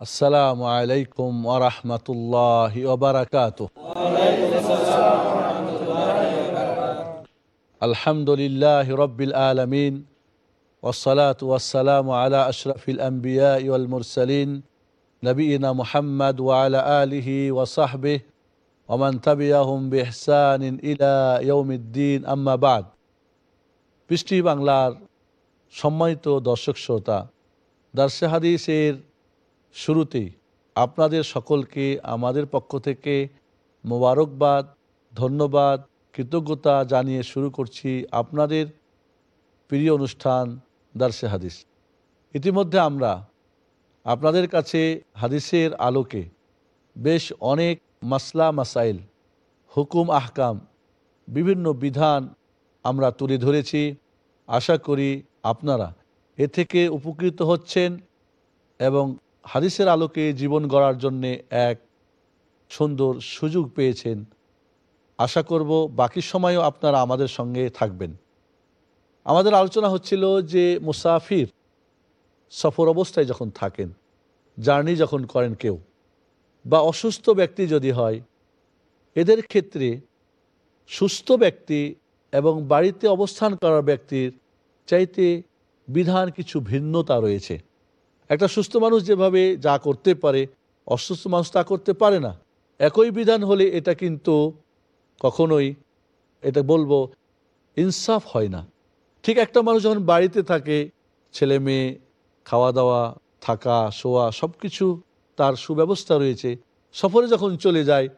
আসসালামু আলাইকুম ওরহমতুল্লাহ ওবরাকাত আলহামদুলিল্লাহ রব্বিল আলমিন ওসলাত ওয়াসালাম আলা আশরফিল আম্বিয়া ইউল মুরসালিন নবীনা মুহাম্মদ ওয়ালা আলিহি ওয়াসাহবে ওমান তাবিয়াহুম বেহসান ইলা ইয়ৌমুদ্দিন আম্মাবাদ পৃষ্টি বাংলার সম্মানিত দর্শক শ্রোতা দার্সে শুরুতেই আপনাদের সকলকে, আমাদের পক্ষ থেকে মোবারকবাদ, ধন্যবাদ, কৃতজ্ঞতা জানিয়ে শুরু করছি আপনাদের প্রিয় অনুষ্ঠান দার্সে হাদিস। ইতিমধ্যে আমরা আপনাদের কাছে হাদিসের আলোকে বেশ অনেক মাসলা, মাসাইল, হুকুম, আহকাম, বিভিন্ন বিধান আমরা তুলে ধরেছি। আশা করি আপনারা এ থেকে উপকৃত হচ্ছেন এবং হাদিসের আলোকে জীবন গড়ার জন্যে এক সুন্দর সুযোগ পেয়েছেন। আশা করব বাকি সময়ও আপনারা আমাদের সঙ্গে থাকবেন। আমাদের আলোচনা হচ্ছিল যে মুসাফির সফর অবস্থায় যখন থাকেন, জার্নি যখন করেন কেউ, বা অসুস্থ ব্যক্তি যদি হয়, এদের ক্ষেত্রে সুস্থ ব্যক্তি এবং বাড়িতে অবস্থান করার ব্যক্তির চাইতে বিধান কিছু ভিন্নতা রয়েছে। একটা সুস্থ মানুষ যেভাবে যা করতে পারে, অসুস্থ মানুষ তা করতে পারে না। একই বিধান হলে এটা কিন্তু কখনোই, এটা বলব, ইনসাফ হয় না। ঠিক একটা মানুষ যখন বাড়িতে থাকে, ছেলে মেয়ে খাওয়া দাওয়া থাকা, শোয়া সব কিছু তার সুব্যবস্থা রয়েছে। সফরে যখন চলে যায়,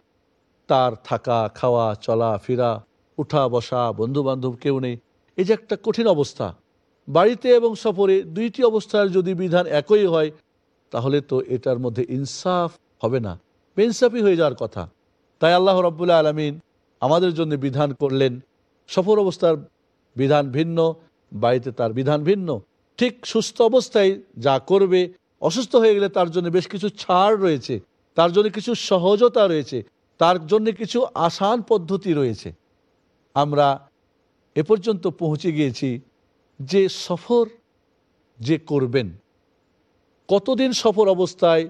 তার থাকা, খাওয়া, চলা, ফেরা উঠা বসা বন্ধু বান্ধব কেউ নেই, এই যে একটা কঠিন অবস্থা। বাড়িতে এবং সফরে দুইটি অবস্থার যদি বিধান একই হয়, তাহলে তো এটার মধ্যে ইনসাফ হবে না। বেইনসাফি হয়ে যাওয়ার কথা। তাই আল্লাহ রব্বুল্লাহ আলমিন আমাদের জন্য বিধান করলেন, সফর অবস্থার বিধান ভিন্ন, বাড়িতে তার বিধান ভিন্ন। ঠিক সুস্থ অবস্থায় যা করবে, অসুস্থ হয়ে গেলে তার জন্য বেশ কিছু ছাড় রয়েছে, তার জন্য কিছু সহজতা রয়েছে, তার জন্য কিছু আসান পদ্ধতি রয়েছে। আমরা এ পর্যন্ত পৌঁছে গিয়েছি যে সফর যে করবেন, কতদিন সফর অবস্থায়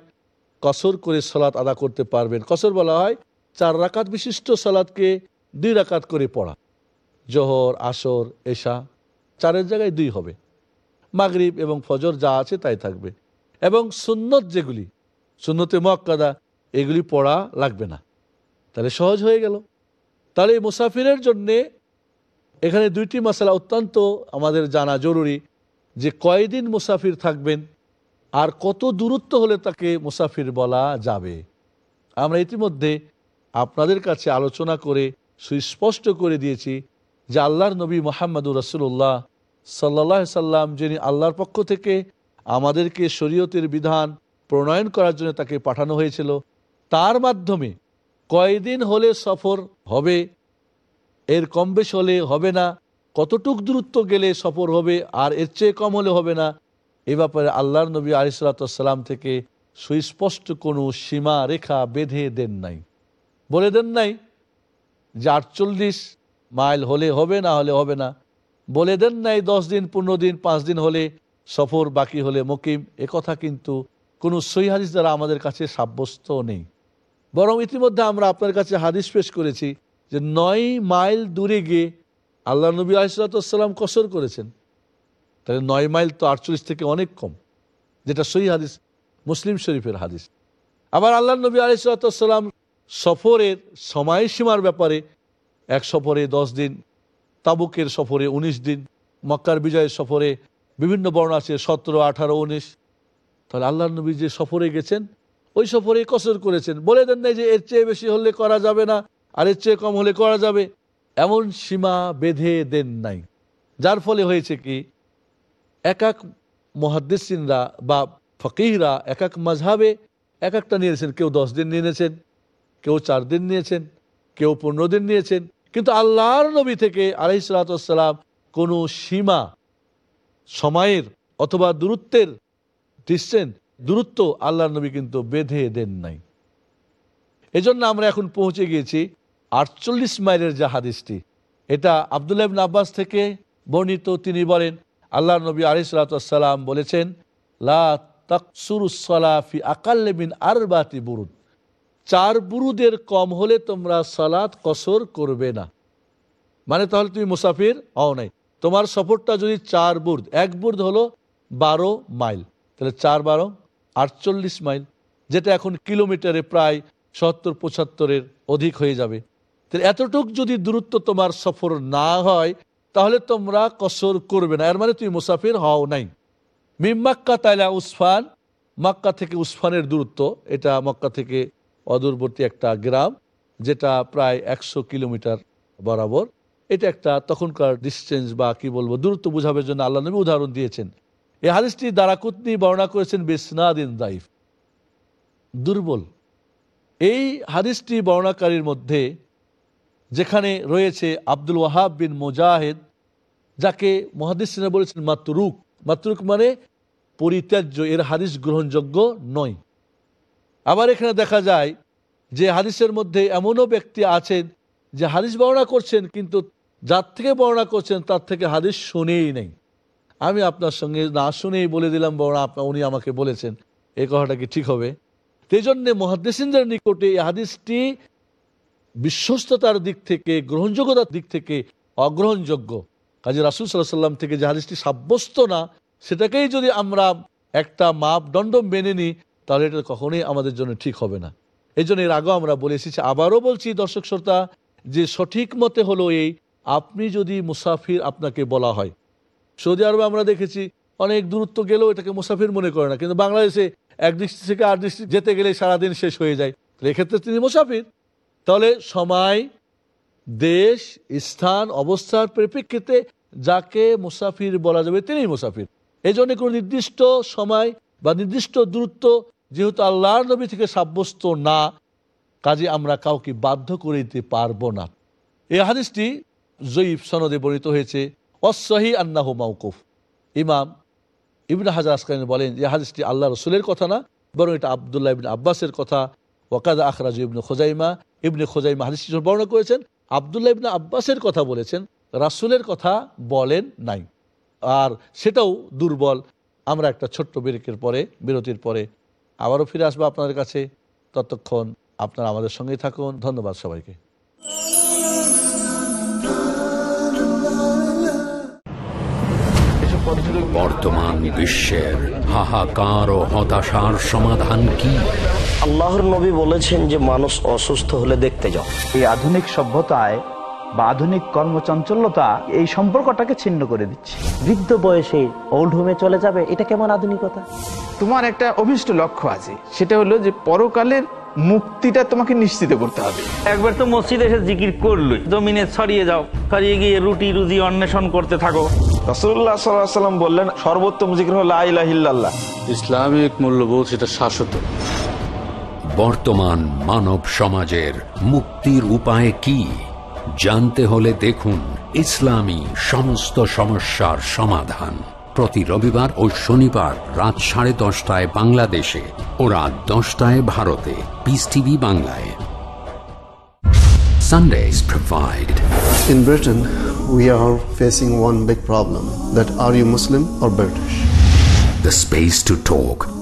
কসর করে সলাৎ আদা করতে পারবেন? কসর বলা হয় চার রাকাত বিশিষ্ট সলাৎকে দুই রাকাত করে পড়া। জোহর, আসর, এশা, চারের জায়গায় দুই হবে। মাগরিব এবং ফজর যা আছে তাই থাকবে। এবং সুন্নত যেগুলি, সুন্নতে মক্কাদা এগুলি পড়া লাগবে না। তাহলে সহজ হয়ে গেল। তাহলে মুসাফিরের জন্যে এখানে দুইটি মশালা অত্যন্ত আমাদের জানা জরুরি যে কয়দিন মুসাফির থাকবেন আর কত দূরত্ব হলে তাকে মুসাফির বলা যাবে। আমরা ইতিমধ্যে আপনাদের কাছে আলোচনা করে সুস্পষ্ট করে দিয়েছি যে আল্লাহর নবী মোহাম্মদুর রসুল্লাহ সাল্লাহ সাল্লাম, যিনি আল্লাহর পক্ষ থেকে আমাদেরকে শরীয়তের বিধান প্রণয়ন করার জন্য তাকে পাঠানো হয়েছিল, তার মাধ্যমে কয়দিন হলে সফর হবে এর কম বেশ হলে হবে না, কতটুক দূরত্ব গেলে সফর হবে আর এর চেয়ে কম হলে হবে না, এ ব্যাপারে আল্লাহর নবী আলিসাল্লাম থেকে সুস্পষ্ট কোনো সীমা রেখা বেঁধে দেন নাই। বলে দেন নাই যে আটচল্লিশ মাইল হলে হবে না হলে হবে না। বলে দেন নাই দশ দিন, পনেরো দিন, পাঁচ দিন হলে সফর বাকি হলে মকিম, এ কথা কিন্তু কোনো সই হাদিস দ্বারা আমাদের কাছে সাব্যস্ত নেই। বরং ইতিমধ্যে আমরা আপনার কাছে হাদিস পেশ করেছি যে নয় মাইল দূরে গিয়ে আল্লাহ নবী আলিসাল্লাম কসর করেছেন। তাহলে নয় মাইল তো আটচল্লিশ থেকে অনেক কম, যেটা সই হাদিস, মুসলিম শরীফের হাদিস। আবার আল্লাহ নবী আলিসাল্লাম সফরের সময়সীমার ব্যাপারে এক সফরে দশ দিন, তাবুকের সফরে ১৯ দিন, মক্কার বিজয়ের সফরে বিভিন্ন বর্ণ আছে সতেরো, আঠারো, উনিশ। তাহলে আল্লাহ নবী যে সফরে গেছেন, ওই সফরে কসর করেছেন। বলে দেন নাই যে এর চেয়ে বেশি হলে করা যাবে না। আর এর চেয়ে কম হলে করা যাবে। এমন সীমা বেঁধে দেন নাই। যার ফলে হয়েছে কি এক এক মহাদ্দিসিনরা বা ফকিহরা এক এক মাঝহাবে এক একটা নিয়েছেন। কেউ দশ দিন নিয়েছেন, কেউ চার দিন নিয়েছেন, কেউ পনেরো দিন নিয়েছেন। কিন্তু আল্লাহর নবী থেকে আলহিসাল্লাম কোনো সীমা, সময়ের অথবা দূরত্বের ডিস্টেন্স দূরত্ব আল্লাহর নবী কিন্তু বেঁধে দেন নাই। এজন্য আমরা এখন পৌঁছে গিয়েছি আটচল্লিশ মাইলের যে হাদিসটি, এটা আবদুল্লাহ আব্বাস থেকে বর্ণিত। তিনি বলেন, আল্লাহ নবী আলিসাল্লাম বলেছেন, লা তাকসুরুসলাফি আকাল্লেমিন আরবাতি বুরুদ। চার বুরুদের কম হলে তোমরা সালাত কসর করবে না। মানে তাহলে তুমি মুসাফির হও নাই। তোমার সফরটা যদি চার বুর্দ, এক বুর্দ হলো বারো মাইল। তাহলে চার বারো, আটচল্লিশ মাইল, যেটা এখন কিলোমিটারে প্রায় সত্তর পঁচাত্তরের অধিক হয়ে যাবে। এতটুক যদি দূরত্ব তোমার সফর না হয়, তাহলে তোমরা কসর করবে না। এর মানে তুমি মুসাফির হও নাই। মিম্মাক্কা তাইলা উসফান, মাক্কা থেকে উসফানের দূরত্ব, এটা মক্কা থেকে অদূরবর্তী একটা গ্রাম, যেটা প্রায় একশো কিলোমিটার বরাবর। এটা একটা তখনকার ডিস্টেন্স বা কি বলব, দূরত্ব বোঝাবের জন্য আল্লাহ নবী উদাহরণ দিয়েছেন। এই হাদিসটি দারাকুতনি বর্ণনা করেছেন বিসনাদিন দাইফ। দুর্বল। এই হাদিসটি বর্ণাকারীর মধ্যে যেখানে রয়েছে আব্দুল ওয়াহাব বিন মুজাহিদ, যাকে মহাদিসিনা বলেছেন মাতরুক। মাতরুক মানে পরিত্যাজ্য, এর হাদিস গ্রহণযোগ্য নয়। আবার এখানে দেখা যায় যে হাদিসের মধ্যে এমনও ব্যক্তি আছেন যে হাদিস বর্ণনা করছেন, কিন্তু যার থেকে বর্ণনা করছেন তার থেকে হাদিস শুনেই নেই। আমি আপনার সঙ্গে না শুনেই বলে দিলাম বর্ণনা আপনা, উনি আমাকে বলেছেন, এই কথাটা কি ঠিক হবে? সেই জন্যে মহাদ্দেসিনদের নিকটে এই হাদিসটি বিশ্বস্ততার দিক থেকে, গ্রহণযোগ্যতার দিক থেকে অগ্রহণযোগ্য। কাজে রাসুল সাল্লাহ সাল্লাম থেকে যে হাদিসটি সাব্যস্ত না, সেটাকেই যদি আমরা একটা মাপদণ্ড মেনে নিই, তাহলে এটা কখনোই আমাদের জন্য ঠিক হবে না। এই জন্য এর আগেও আমরা বলে এসেছি, আবারও বলছি দর্শক শ্রোতা, যে সঠিক মতে হলো এই, আপনি যদি মুসাফির আপনাকে বলা হয়। সৌদি আরবে আমরা দেখেছি, অনেক দূরত্ব গেলেও এটাকে মুসাফির মনে করে না। কিন্তু বাংলাদেশে এক দৃষ্টি থেকে আর দৃষ্টি যেতে গেলে সারাদিন শেষ হয়ে যায়। এক্ষেত্রে তিনি মুসাফির। তাহলে সময়, দেশ, স্থান, অবস্থার পরিপ্রেক্ষিতে যাকে মুসাফির বলা যাবে তিনি মুসাফির। এই জন্য কোনো নির্দিষ্ট সময় বা নির্দিষ্ট দূরত্ব যেহেতু আল্লাহর নবী থেকে সাব্যস্ত না, কাজে আমরা কাউকে বাধ্য করে দিতে পারব না। এই হাদিসটি জয়ীফ সনদে বর্ণিত হয়েছে অসহি আন্নাহ মাউকুফ ইমাম ইবনে হাজার আসকানি বলেন যে হাদিসটি আল্লাহ রসুলের কথা না, বরং এটা আবদুল্লাহ ইবিন আব্বাসের কথা। ওকাদা আখরাজ ইবনে খোজাইমা ইবনে খোজাইমা হাদিসটি বর্ণনা করেছেন, আবদুল্লাহ ইবনে আব্বাসের কথা বলেছেন, রাসুলের কথা বলেন নাই। আর সেটাও দুর্বল। আমরা একটা ছোট্ট ব্রেকের পরে, বিরতির পরে আবারও ফিরে আসব আপনাদের কাছে। ততক্ষণ আপনারা আমাদের সঙ্গেই থাকুন। ধন্যবাদ সবাইকে। বর্তমান বিশ্বের হাহাকার ও হতাশার সমাধান কি? আল্লাহর নবী বলেছেন যে মানুষ অসুস্থ হলে দেখতে যাও। এই আধুনিক সভ্যতায় বা আধুনিক কর্মচঞ্চলতা এই সম্পর্কটাকে ছিন্ন করে দিচ্ছে। বৃদ্ধ বয়সে ওল্ড হোমে চলে যাবে এটা কেমন আধুনিকতা? তোমার একটা অভিষ্ট লক্ষ্য আছে সেটা হলো যে পরকালের মুক্তিটা তোমাকে নিশ্চিত করতে হবে। একবার তো মসজিদে এসে জিকির করলই জমিনে ছড়িয়ে যাও ছড়িয়ে গিয়ে রুটি রুজি অন্বেষণ করতে থাকো। রসুল্লাহ সাল্লাম বললেন সর্বোত্তম জিকির হলো আল্লাহ ইসলামিক মূল্যবোধ সেটা শাশ্বত। বর্তমান মানব সমাজের মুক্তির উপায় কি? জানতে হলে দেখুন ইসলামী সমস্ত সমস্যার সমাধান। প্রতি রবিবার ও শনিবার রাত সাড়ে দশটায় বাংলাদেশে ও রাত দশটায় ভারতে। পিস টিভি বাংলায়। Sundays provide. In Britain, we are facing one big problem that are you Muslim or British? the space to talk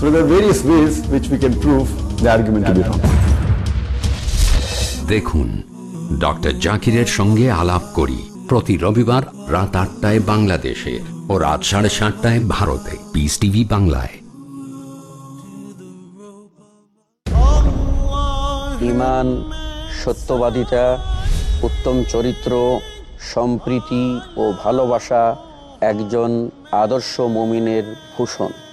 So there are various ways which we can prove the argument to be wrong. দেখুন doctor জাকিরের সঙ্গে আলাপ করি প্রতি রবিবার রাত আটটায় বাংলাদেশে ও রাত সাড়ে সাতটায় ভারতে। পিস টিভি বাংলায়। ইমান সত্যবাদিতা উত্তম চরিত্র সম্প্রীতি ও ভালোবাসা একজন আদর্শ মমিনের ভূষণ।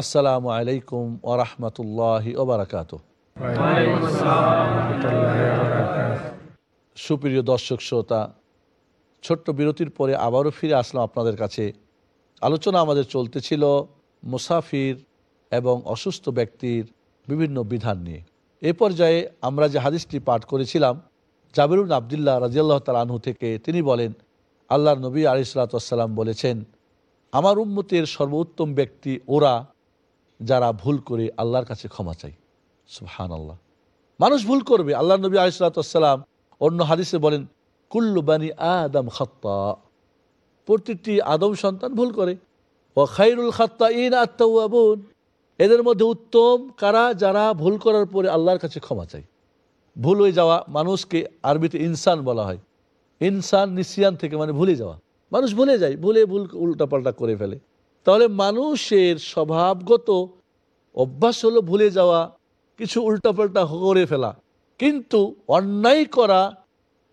আসসালামু আলাইকুম ওরহমতুল্লাহি ওবরাকাত সুপ্রিয় দর্শক, শ্রোতা, ছোট্ট বিরতির পরে আবারও ফিরে আসলাম আপনাদের কাছে। আলোচনা আমাদের চলতেছিল মুসাফির এবং অসুস্থ ব্যক্তির বিভিন্ন বিধান নিয়ে। এ পর্যায়ে আমরা যে হাদিসটি পাঠ করেছিলাম জাবিরুল আবদুল্লাহ রাজিয়াল্লাহ তালাহু থেকে তিনি বলেন, আল্লাহর নবী আলিসাল্লাম বলেছেন, আমার উম্মতের সর্বোত্তম ব্যক্তি ওরা যারা ভুল করে আল্লাহর কাছে ক্ষমা চাই। সুহান আল্লাহ মানুষ ভুল করবে। আল্লাহ নবী আলিসাল্লাম অন্য হাদিসে বলেন, কুল্লু বানি আদম খত্তা। প্রতিটি আদম সন্তান ভুল করে। ও খাইরুল খাত্তা ইন আত্মাবুন এদের মধ্যে উত্তম কারা যারা ভুল করার পরে আল্লাহর কাছে ক্ষমা চাই ভুল হয়ে যাওয়া মানুষকে আরবিতে ইনসান বলা হয়। ইনসান, নিসিয়ান থেকে মানে ভুলে যাওয়া। মানুষ ভুলে যায়, ভুলে ভুল উল্টাপাল্টা করে ফেলে। তাহলে মানুষের স্বভাবগত অভ্যাস হলো ভুলে যাওয়া, কিছু উল্টাপাল্টা করে ফেলা। কিন্তু অন্যায় করা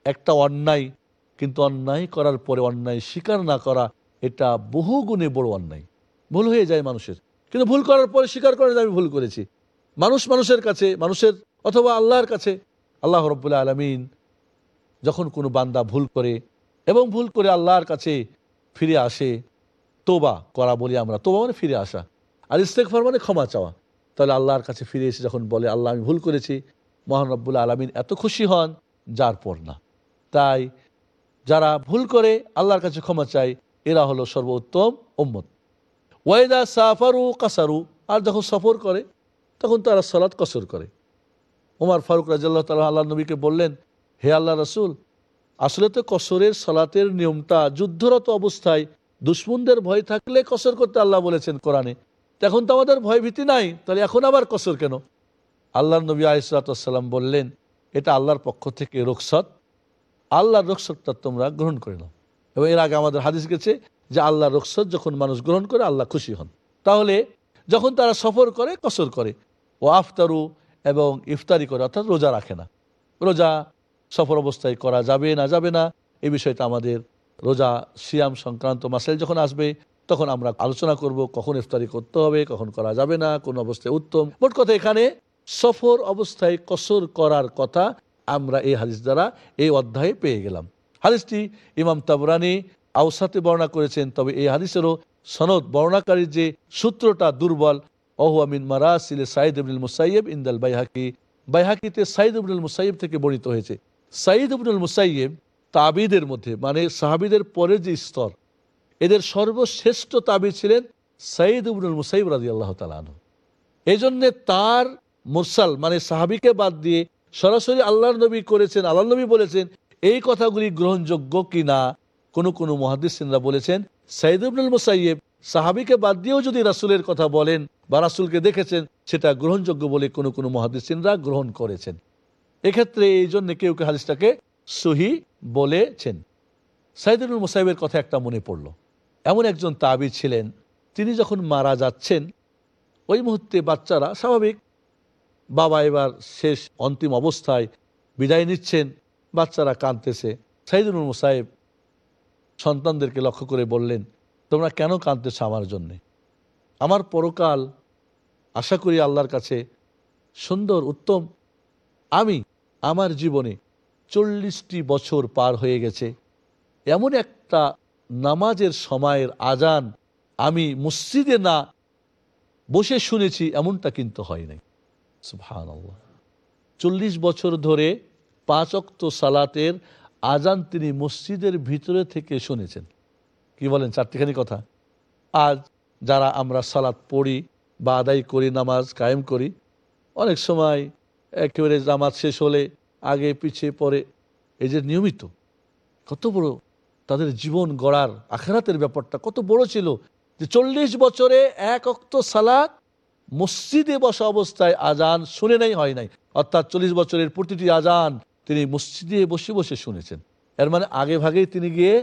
একটা অন্যায়, কিন্তু অন্যায় করার পরে অন্যায় স্বীকার না করা, এটা বহু গুণে বড় অন্যায়। ভুল হয়ে যায় মানুষের। কিন্তু ভুল করার পরে স্বীকার করে আমি ভুল করেছি। মানুষ মানুষের কাছে, মানুষের অথবা আল্লাহর কাছে, আল্লাহ রব্বুল্লাহ আলমিন যখন কোনো বান্দা ভুল করে এবং ভুল করে আল্লাহর কাছে ফিরে আসে তোবা করা বলি আমরা। তোবা মানে ফিরে আসা। আর ইস্তেকফার মানে ক্ষমা চাওয়া। তাহলে আল্লাহর কাছে ফিরে এসে যখন বলে, আল্লাহ, আমি ভুল করেছি। মহান আলমিন এত খুশি হন, যার পর না। তাই যারা ভুল করে আল্লাহর কাছে ক্ষমা চায়, এরা হলো সর্বোত্তম ওম্মত ওয়েদা সাফারু কাসারু। আর যখন সফর করে, তখন তারা সলাৎ কসর করে। ওমর ফারুক রাজাল্লাহ তালা আল্লাহ নবীকে বললেন, হে আল্লাহ রসুল, আসলে তো কসরের সলাতের নিয়মটা যুদ্ধরত অবস্থায় দুশ্মনদের ভয় থাকলে কসর করতে আল্লাহ বলেছেন কোরআনে। এখন তো আমাদের ভয় ভীতি নাই, তাহলে এখন আবার কসর কেন? আল্লাহ নবী আলিসাল্লাম বললেন, এটা আল্লাহর পক্ষ থেকে রোকসত। আল্লাহর রোকসতটা তোমরা গ্রহণ করে নাও। এবং এর আগে আমাদের হাদিস গেছে যে আল্লাহ রোকসত যখন মানুষ গ্রহণ করে, আল্লাহ খুশি হন। তাহলে যখন তারা সফর করে, কসর করে। ও আফতারু এবং ইফতারি করে, অর্থাৎ রোজা রাখে না। রোজা সফর অবস্থায় করা যাবে না যাবে না এই বিষয়টা আমাদের রোজা, সিয়াম সংক্রান্ত মাসেল যখন আসবে, তখন আমরা আলোচনা করব কখন ইফতারি করতে হবে, কখন করা যাবে না, কোন অবস্থায় উত্তম। মোট কথা এখানে সফর অবস্থায় কসর করার কথা আমরা এই হাদিস দ্বারা এই অধ্যায়ে পেয়ে গেলাম। হাদিসটি ইমাম তাবরানি আউসাতে বর্ণনা করেছেন, তবে এই হাদিসেরও সনদ বর্ণাকারীর যে সূত্রটা দুর্বল ওহুয়ামিন মারাসিল সাইদ ইবনুল মুসাইব ইন্দাল বাইহাকি। বাইহাকিতে সাইদ ইবনুল মুসাইব থেকে বর্ণিত হয়েছে। সাইদ ইবনুল মুসাইব তাবিদের মধ্যে মানে সাহাবিদের পরের যে স্তর, এদের সর্বশ্রেষ্ঠ তাবি ছিলেন সাইদ ইবনুল মুসাইব রাজি আল্লাহ তালান এই জন্যে তার মুরসাল মানে সাহাবিকে বাদ দিয়ে সরাসরি আল্লাহর নবী করেছেন আল্লাহ নবী বলেছেন, এই কথাগুলি গ্রহণযোগ্য কিনা, কোনো কোনো মহাদিসরা বলেছেন সাইদ ইবনুল মুসাইব সাহাবিকে বাদ দিয়েও যদি রাসুলের কথা বলেন বা রাসুলকে দেখেছেন, সেটা গ্রহণযোগ্য বলে কোনো কোনো মহাদিসরা গ্রহণ করেছেন। এক্ষেত্রে এই জন্য কেউ কেউ হাদিসটাকে সহি বলেছেন। সাইদুল মুসাইবের কথা একটা মনে পড়ল। এমন একজন তাবি ছিলেন, তিনি যখন মারা যাচ্ছেন, ওই মুহূর্তে বাচ্চারা স্বাভাবিক, বাবা এবার শেষ অন্তিম অবস্থায় বিদায় নিচ্ছেন, বাচ্চারা কাঁদতেছে। সাইদুল মুসাইব সন্তানদেরকে লক্ষ্য করে বললেন, তোমরা কেন কাঁদতেছ আমার জন্যে? আমার পরকাল আশা করি আল্লাহর কাছে সুন্দর, উত্তম। আমি আমার জীবনে চল্লিশটি বছর পার হয়ে গেছে। এমন একটা নামাজের সময়ের আজান আমি মসজিদে না বসে শুনেছি, এমনটা কিন্তু হয় নাই। চল্লিশ বছর ধরে পাঁচ অক্ত সালাতের আজান তিনি মসজিদের ভিতরে থেকে শুনেছেন। কি বলেন, চারটিখানি কথা? আজ যারা আমরা সালাত পড়ি বা আদায় করি, নামাজ কায়েম করি, অনেক সময় একেবারে নামাজ শেষ হলে আগে, পিছিয়ে, পরে, এই যে নিয়মিত, কত বড় তাদের জীবন গড়ার আখেরাতের ব্যাপারটা কত বড় ছিল যে চল্লিশ বছরে এক অক্ত সালাত মসজিদে বসা অবস্থায় আজান শুনে নাই, হয় নাই। অর্থাৎ চল্লিশ বছরের প্রতিটি আজান তিনি মসজিদে বসে বসে শুনেছেন। এর মানে আগে ভাগেই তিনি গিয়ে,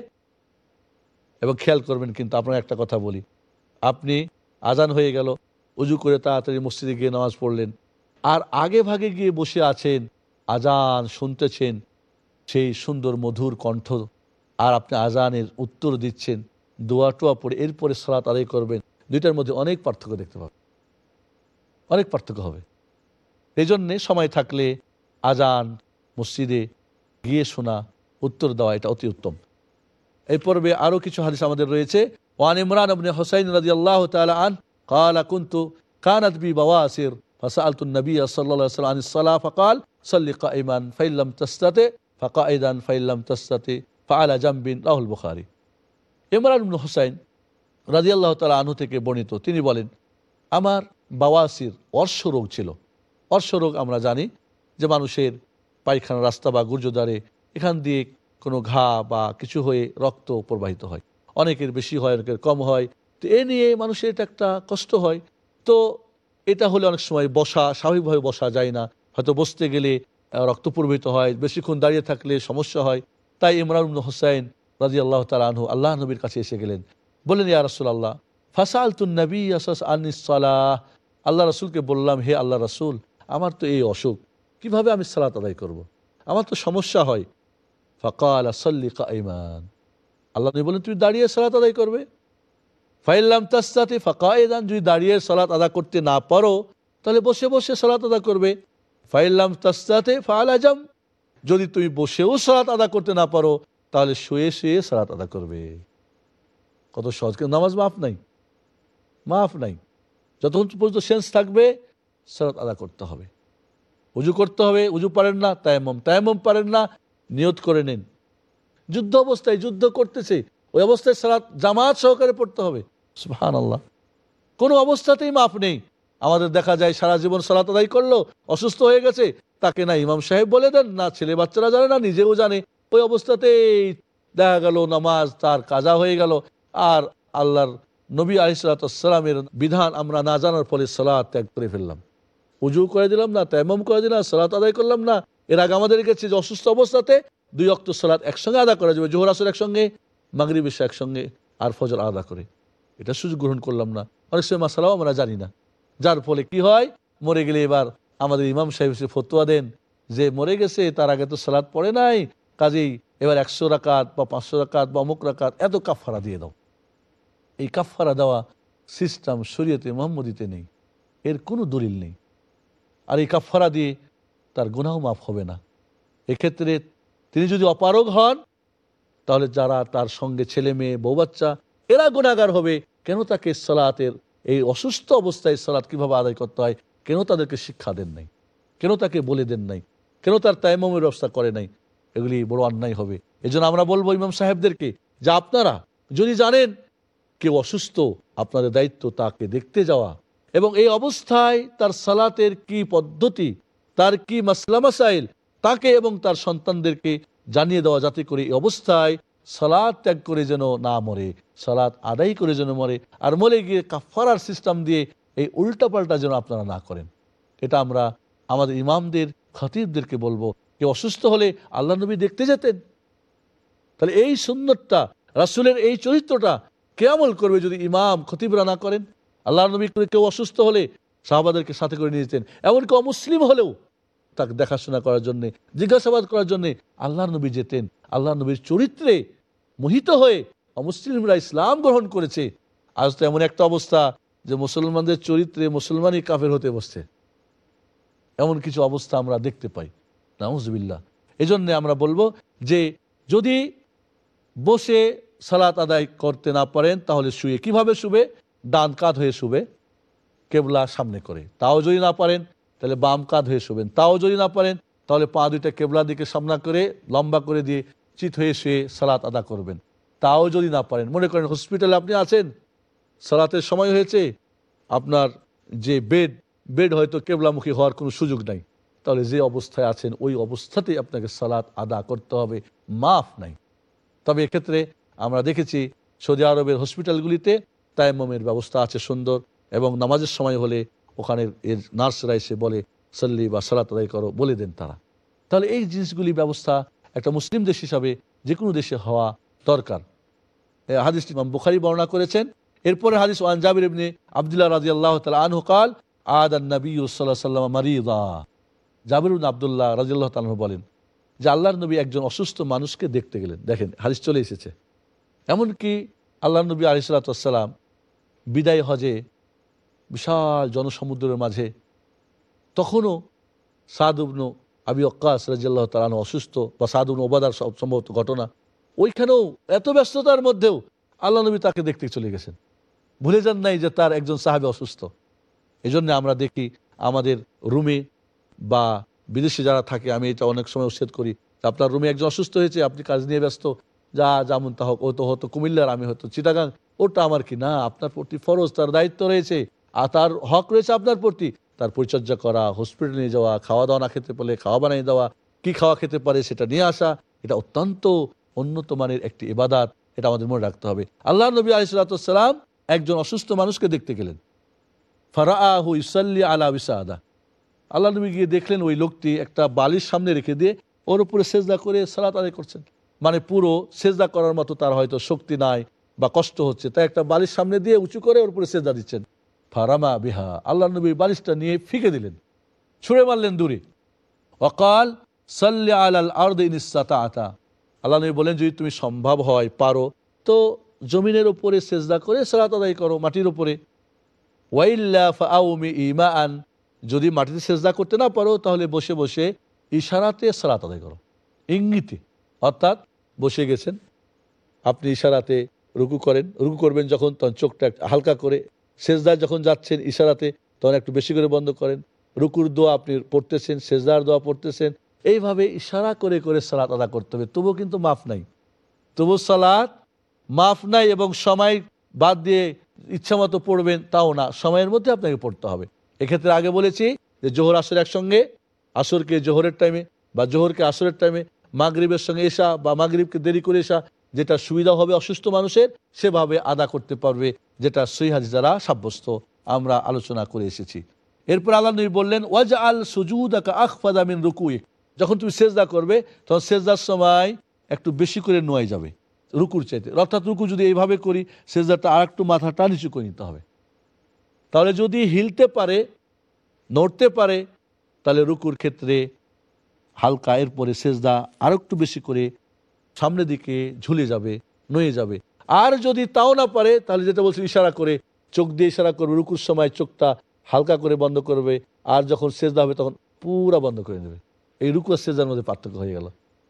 এবং খেয়াল করবেন কিন্তু আপনার একটা কথা বলি, আপনি আজান হয়ে গেল, উজু করে তাড়াতাড়ি মসজিদে গিয়ে নামাজ পড়লেন, আর আগে ভাগে গিয়ে বসে আছেন আজান শুনতেছেন সেই সুন্দর মধুর কণ্ঠ, আর আপনি আজানের উত্তর দিচ্ছেন, দোয়া টোয়া পড়ে এরপরে সালাত আদায় করবেন, দুইটার মধ্যে অনেক পার্থক্য দেখতে পাবেন। অনেক পার্থক্য হবে। এই জন্যে সময় থাকলে আজান মসজিদে গিয়ে শোনা, উত্তর দেওয়া এটা অতি উত্তম। এই পর্বে আরও কিছু হাদিস আমাদের রয়েছে। ওয়ান ইমরান আবনে হোসাইন রাজি আল্লাহ তালা আন কালা কুন্তু কানাত বি বাওয়াসির। فسألت النبي صلى الله عليه وسلم عن الصلاة فقال صل قائما فإن لم تستطع فقائدا فإن لم تستطع فعلى جنب রাহ বুখারী ইমরান ইবনে হোসাইন রাজি আল্লাহ তালা আনহু থেকে বর্ণিত তিনি বলেন আমার বাওয়াসির অর্শ রোগ ছিল অর্শ রোগ আমরা জানি যে মানুষের পায়খানা রাস্তা বা গুর্জদ্বারে এখান দিয়ে কোনো ঘা বা কিছু হয়ে রক্ত প্রবাহিত হয় অনেকের বেশি হয় অনেকের কম হয় তো এ নিয়ে মানুষের এটা একটা কষ্ট হয় তো এটা হলে অনেক সময় বসা, স্বাভাবিকভাবে বসা যায় না। হয়তো বসতে গেলে রক্ত প্রবাহিত হয়, বেশিক্ষণ দাঁড়িয়ে থাকলে সমস্যা হয়। তাই ইমরান হোসাইন রাজি আল্লাহ তালা আনহু আল্লাহ নবীর কাছে এসে গেলেন। বললেন, ইয়া রসুল আল্লাহ ফাসাল তুন নবী আনিসালাহ আল্লাহ রসুলকে বললাম, হে আল্লাহ রসুল, আমার তো এই অসুখ। কীভাবে আমি সালাত আদায় করব। আমার তো সমস্যা হয়। ফকাল আসল্লি কাইমান আল্লাহ নবী বলেন তুমি দাঁড়িয়ে সালাত আদায় করবে? ফাইল্লাম তাস্তাতে ফাঁকায়দান যদি দাঁড়িয়ে সালাত আদা করতে না পারো, তাহলে বসে বসে সালাত আদা করবে। ফাইল্লাম তাস্তাতে ফাল আজম যদি তুমি বসেও সালাত আদা করতে না পারো, তাহলে শুয়ে শুয়ে সালাত আদা করবে। কত সহজ, কিন্তু নামাজ মাফ নাই। মাফ নাই। যতক্ষণ পর্যন্ত সেন্স থাকবে, সালাত আদা করতে হবে। উজু করতে হবে, উজু পারেন না, তায়াম্মম। তায়াম্মম পারেন না, নিয়ত করে নিন। যুদ্ধ অবস্থায় যুদ্ধ করতেছে ওই অবস্থায় সালাত জামাত সহকারে পড়তে হবে। সুহান আল্লাহ কোনো অবস্থাতেই মাফ নেই। আমাদের দেখা যায় সারা জীবন সালাত আদায় করল, অসুস্থ হয়ে গেছে, তাকে না ইমাম সাহেব বলে দেন, না ছেলে বাচ্চারা জানে, না নিজেও জানে। ওই অবস্থাতেই দেখা গেল নামাজ, তার কাজা হয়ে গেল। আর আল্লাহর নবী আলিসালামের বিধান আমরা না জানার ফলে সালাত ত্যাগ করে ফেললাম। উজু করে দিলাম না তেমম করে দিলাম সালাত আদায় করলাম না। এর আগে আমাদের কাছে যে অসুস্থ অবস্থাতে দুই অক্ত সালাত একসঙ্গে আদা করা যাবে, জোহর আসর একসঙ্গে। মাগরিব এসে একসঙ্গে আর ফজর আদা করে। এটা সুযোগ গ্রহণ করলাম না। অনেক সময় মাসালাও আমরা জানি না। যার ফলে কি হয়? মরে গেলে এবার আমাদের ইমাম সাহেব এসে ফতুয়া দেন যে, মরে গেছে, তার আগে তো সালাদ পড়ে নাই, কাজেই এবার একশো রাকাত বা পাঁচশো রাকাত বা অমুক রাকাত, এত কাফারা দিয়ে দাও। এই কাফারা দেওয়া সিস্টেম শরীয়তে মোহাম্মদিতে নেই। এর কোনো দলিল নেই। আর এই কাফারা দিয়ে তার গুনাহ মাফ হবে না। এক্ষেত্রে তিনি যদি অপারগ হন তাহলে যারা তার সঙ্গে ছেলে মেয়ে, বউ বাচ্চা, এরা গুণাগার হবে। কেন তাকে সালাতের এই অসুস্থ অবস্থায় সালাত কীভাবে আদায় করতে হয়? কেন তাদেরকে শিক্ষা দেন নাই? কেন তাকে বলে দেন নাই? কেন তার তাইমের ব্যবস্থা করে নাই? এগুলি বড় অন্যায় হবে। এই আমরা বলব ইমাম সাহেবদেরকে যে আপনারা যদি জানেন কেউ অসুস্থ, আপনাদের দায়িত্ব তাকে দেখতে যাওয়া এবং এই অবস্থায় তার সালাতের কি পদ্ধতি, তার কি মাসলা মাসাইল, তাকে এবং তার সন্তানদেরকে জানিয়ে দেওয়া যাতে করে এই অবস্থায় সালাদ ত্যাগ করে যেন না মরে সালাদ আদায় করে যেন মরে, আর মরে গিয়ে কাফারার সিস্টেম দিয়ে এই উল্টাপাল্টা যেন আপনারা না করেন। এটা আমরা আমাদের ইমামদের, খতিবদেরকে বলব যে অসুস্থ হলে আল্লাহ নবী দেখতে যেতেন। তাহলে এই সুন্দরটা রাসুলের এই চরিত্রটা কে আমল করবে যদি ইমাম, খতিবরা না করেন? আল্লাহ নবী কেউ অসুস্থ হলে সাহাবাদেরকে সাথে করে নিয়ে যেতেন। এমনকি অমুসলিম হলেও তাকে দেখাশোনা করার জন্য, জিজ্ঞাসাবাদ করার জন্য আল্লাহ নবী যেতেন। আল্লাহ নবীর চরিত্রে মোহিত হয়ে অমুসলিমরা ইসলাম গ্রহণ করেছে। আজ তো এমন একটা অবস্থা যে মুসলমানদের চরিত্রে মুসলমানই কাফের হতে বসছে। এমন কিছু অবস্থা আমরা দেখতে পাই। নামুজবিল্লা জন্যে আমরা বলব যে, যদি বসে সালাত আদায় করতে না পারেন, তাহলে শুয়ে কীভাবে শুবে? ডান কাত হয়ে শুবে, কেবলা সামনে করে। তাও যদি না পারেন তাহলে বাম কাঁধ হয়ে শোবেন। তাও যদি না পারেন, তাহলে পা দুইটা কেবলার দিকে সামনা করে, লম্বা করে দিয়ে চিত হয়ে শুয়ে সালাত আদা করবেন। তাও যদি না পারেন, মনে করেন হসপিটালে আপনি আছেন, সালাতের সময় হয়েছে, আপনার যে বেড বেড হয়তো কেবলামুখী হওয়ার কোনো সুযোগ নাই। তাহলে যে অবস্থায় আছেন, ওই অবস্থাতেই আপনাকে সালাত আদা করতে হবে, মাফ নাই। তবে এক্ষেত্রে আমরা দেখেছি, সৌদি আরবের হসপিটালগুলিতে তায়াম্মের ব্যবস্থা আছে সুন্দর, এবং নামাজের সময় হলে ওখানে এর নার্সরা এসে বলে, সল্লি বা সালাত আদায় করো, বলে দেন তারা। তাহলে এই জিনিসগুলি ব্যবস্থা একটা মুসলিম দেশ হিসাবে যে কোনো দেশে হওয়া দরকার। হাদিস ইমাম বুখারি বর্ণনা করেছেন। এরপরে হাদিস ওয়ান জাবির ইবনে আবদুল্লাহ রাজি আল্লাহ তালা আনহু কাল, আদ নবী সাল্লাহ সাল্লাম মারিদা। জাবির ইবনে আবদুল্লাহ রাজি আল্লাহ তালু বলেন যে আল্লাহর নবী একজন অসুস্থ মানুষকে দেখতে গেলেন। দেখেন, হাদিস চলে এসেছে। এমনকি আল্লাহ নবী আলিসাল্লাম বিদায় হজে বিশাল জনসমুদ্রের মাঝে। তখনও সাদুবনু আবি অক্কাস রাজিয়াল্লাহ তালানো অসুস্থ বা সাদুবনু ওবাদার সম্ভবত ঘটনা, ওইখানেও এত ব্যস্ততার মধ্যেও আল্লাহ নবী তাকে দেখতে চলে গেছেন। ভুলে যান নাই যে তার একজন সাহাবে অসুস্থ। এই জন্য আমরা দেখি আমাদের রুমে বা বিদেশে যারা থাকে, আমি এটা অনেক সময় উচ্ছেদ করি আপনার রুমে একজন অসুস্থ হয়েছে, আপনি কাজ নিয়ে ব্যস্ত, যা যেমন তা হোক, ও তো হতো কুমিল্লার, আমি হয়তো চিটাগাং, ওটা আমার কি? না, আপনার প্রতি ফরজ, তার দায়িত্ব রয়েছে। আর তার হক রয়েছে আপনার প্রতি। তার পরিচর্যা করা হসপিটালে নিয়ে যাওয়া খাওয়া দাওয়া না খেতে পারলে খাওয়া বানিয়ে দেওয়া, কি খাওয়া খেতে পারে সেটা নিয়ে আসা, এটা অত্যন্ত উন্নত মানের একটি ইবাদাত, এটা আমাদের মনে রাখতে হবে। আল্লাহ নবী আলিসাল্লাম একজন অসুস্থ মানুষকে দেখতে গেলেন। ফারাহু ইসাল্লি আলা বিসাদা আল্লাহ নবী গিয়ে দেখলেন ওই লোকটি একটা বালির সামনে রেখে দিয়ে ওর উপরে সেজদা করে সালাত আদায় করছেন। মানে পুরো সেজদা করার মতো তার হয়তো শক্তি নাই বা কষ্ট হচ্ছে, তাই একটা বালির সামনে দিয়ে উঁচু করে ওর উপরে সেজদা দিচ্ছেন। ফারামা বিহা। আল্লাহ নবী বালিশটা নিয়ে ফিকে দিলেন। ছুঁড়ে মারলেন দূরে। অকাল, সাল্লি আলাল আর্দিন আতা আল্লাহ নবী বলেন, যদি তুমি সম্ভব হয় পারো, তো জমিনের উপরে সেজদা করে সালাত আদায় করো মাটির উপরে। ওয়াইল্লা ইমা আন যদি মাটিতে সেজদা করতে না পারো, তাহলে বসে বসে ইশারাতে সালাত আদায় করো। ইঙ্গিতে, অর্থাৎ বসে গেছেন। আপনি ইশারাতে রুকু করেন, রুকু করবেন যখন, তখন চোখটা হালকা করে সেজদার যখন যাচ্ছেন ইশারাতে, তখন একটু বেশি করে বন্ধ করেন। রুকুর দোয়া আপনি পড়তেছেন, সেজদার দোয়া পড়তেছেন। এইভাবে ইশারা করে করে সালাত আদা করতে হবে। তবুও কিন্তু মাফ নাই। তবু সালাত মাফ নাই এবং সময় বাদ দিয়ে ইচ্ছা মতো পড়বেন তাও না। সময়ের মধ্যে আপনাকে পড়তে হবে। এক্ষেত্রে আগে বলেছি যে জোহর আসর একসঙ্গে, আসরকে জোহরের টাইমে বা জোহরকে আসরের টাইমে মাগরীবের সঙ্গে এসা বা মাগরীবকে দেরি করে এসা যেটা সুবিধা হবে অসুস্থ মানুষের, সেভাবে আদা করতে পারবে, যেটা সৈহাজ দ্বারা সাব্যস্ত। আমরা আলোচনা করে এসেছি। এরপর আল্লাহ নবী বললেন ওয়াজ আল সুজুদ আখফাদামিন রুকুই। যখন তুমি সেজদা করবে, তখন সেজদার সময় একটু বেশি করে নোয়াই যাবে, রুকুর চাইতে। অর্থাৎ রুকু যদি এইভাবে করি, সেজদাটা আর একটু মাথাটা নিচু করে নিতে হবে। তাহলে যদি হিলতে পারে, নড়তে পারে, তাহলে রুকুর ক্ষেত্রে হালকা, এরপরে সেজদা আর একটু বেশি করে সামনের দিকে ঝুলে যাবে, নয়ে যাবে। আর যদি তাও না পারে, তাহলে যেটা বলছে, ইশারা করে, চোখ দিয়ে ইশারা করবে, রুকুর সময় চোখটা হালকা করে বন্ধ করবে, আর যখন সেজদা হবে তখন পুরা বন্ধ করে দেবে। এই রুকু আর সেজদার মধ্যে পার্থক্য হয়ে গেল।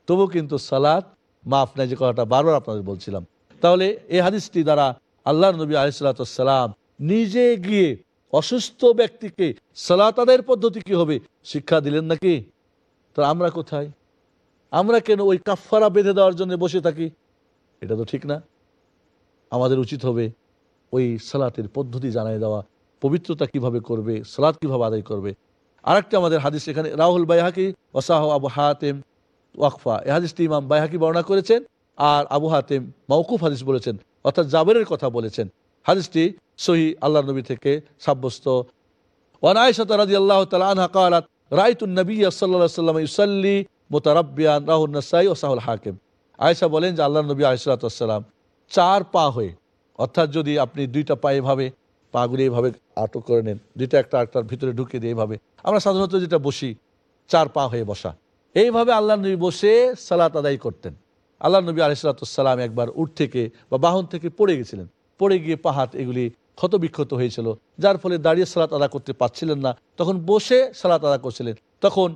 তবু কিন্তু সালাদ মাফ নাই, যে কথাটা বারবার আপনাদের বলছিলাম। তাহলে এই হাদিসটি দ্বারা আল্লাহ নবী আলিসাল্লাম নিজে গিয়ে অসুস্থ ব্যক্তিকে সালাত আদায়ের পদ্ধতি কি হবে, শিক্ষা দিলেন নাকি? তো আমরা কোথায়? আমরা কেন ওই কাফারা বেঁধে দেওয়ার জন্য বসে থাকি? এটা তো ঠিক না। আমাদের উচিত হবে ওই সালাতের পদ্ধতি জানাই দেওয়া, পবিত্রতা কীভাবে করবে সালাদ কীভাবে আদায় করবে। আরেকটা আমাদের হাদিস এখানে, রাহুল বাইহাকি ওসাহ আবু হাতেম ওয়াকফা। এই হাদিসটি ইমাম বাইহাকি বর্ণনা করেছেন আর আবু হাতেম মৌকুফ হাদিস বলেছেন, অর্থাৎ জাবেরের কথা বলেছেন। হাদিসটি সহি আল্লাহ নবী থেকে সাব্যস্ত। ওয়ান আয়সাত রাজি আল্লাহ তালা আনহা কালাত, রাইতুন নবী সাল্লাহ সাল্লাম ইউসাল্লি মোতারাবিয়ান রাহুল নাসাই ও সাহুল হাকিম। আয়সা বলেন যে আল্লাহ নবী আয়সালাম চার পা হয়ে, অর্থাৎ যদি আপনি দুইটা পা এভাবে পাগুলি এইভাবে আটক করে নেন, দুইটা একটা একটার ভিতরে ঢুকে দিয়ে এইভাবে আমরা সাধারণত যেটা বসি, চার পা হয়ে বসা। এইভাবে আল্লাহ নবী বসে সালাত আদায় করতেন। আল্লাহ নবী আলিসাল্লাম একবার উঠ থেকে বা বাহন থেকে পড়ে গেছিলেন। পড়ে গিয়ে পাহাড় এগুলি ক্ষতবিক্ষত হয়েছিল, যার ফলে দাঁড়িয়ে সালাত আদা করতে পারছিলেন না। তখন বসে সালাত আদা করছিলেন। তখন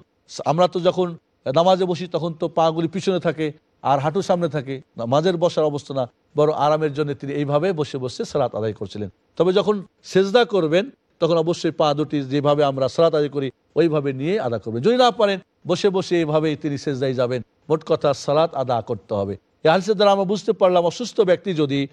আমরা তো যখন নামাজে বসি তখন তো পাগুলি পিছনে থাকে আর হাঁটু সামনে থাকে। নামাজের বসার অবস্থা না বড় আরামের জন্য তিনি এইভাবে বসে বসে সালাত আদায় করছিলেন। তবে যখন সেজদা করবেন, তখন অবশ্যই পা দুটি যেভাবে আমরা সালাত আদায় করি, ওইভাবে নিয়ে আদা করবেন। যদি না পারেন, বসে বসে এইভাবেই তিনি সেজদায় যাবেন। মোট কথা সালাত আদা করতে হবে। এই হাদিসের দ্বারা আমরা বুঝতে পারলাম, অসুস্থ ব্যক্তি যদি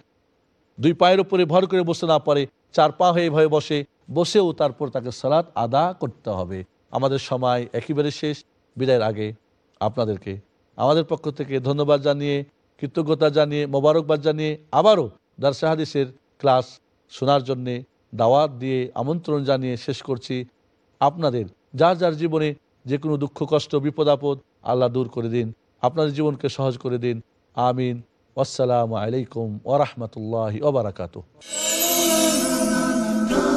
দুই পায়ের উপরে ভর করে বসতে না পারে, চার পা হয়ে ভয়ে বসে, বসেও তারপর তাকে সালাত আদা করতে হবে। আমাদের সময় একেবারে শেষ। বিদায়ের আগে আপনাদেরকে। আমাদের পক্ষ থেকে ধন্যবাদ জানিয়ে, কৃতজ্ঞতা জানিয়ে, মোবারকবাদ জানিয়ে আবারও দারসা ক্লাস শোনার জন্যে দাওয়াত দিয়ে আমন্ত্রণ জানিয়ে শেষ করছি। আপনাদের যার যার জীবনে যে কোনো দুঃখ, কষ্ট, বিপদ, আপদ আল্লাহ দূর করে দিন। আপনাদের জীবনকে সহজ করে দিন। আমিন। আসসালামু আলাইকুম ওরহমতুল্লাহ ওবরাকাতু